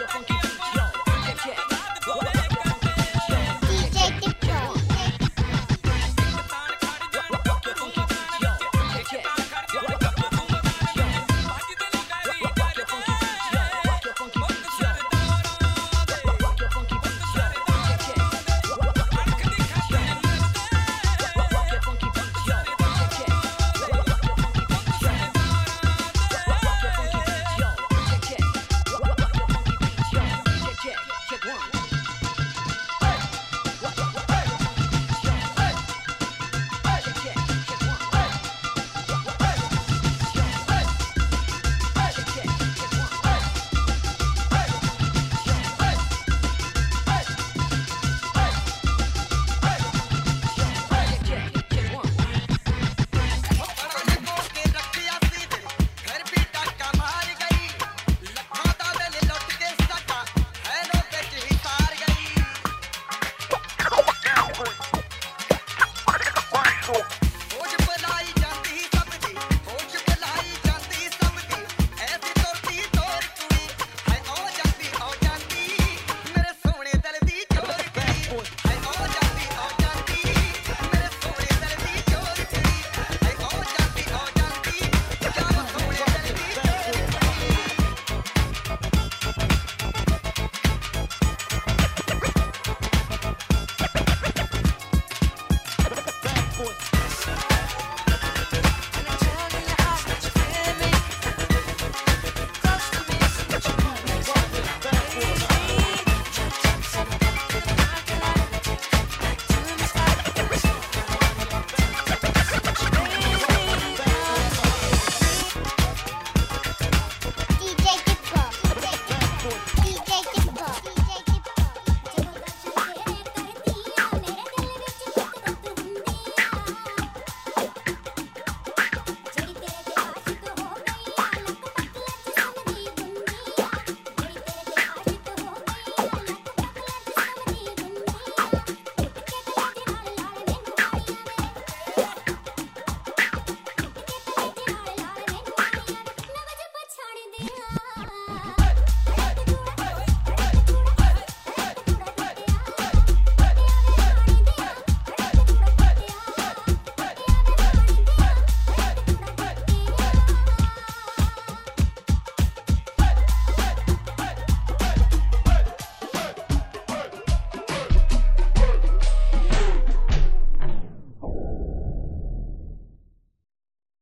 your funky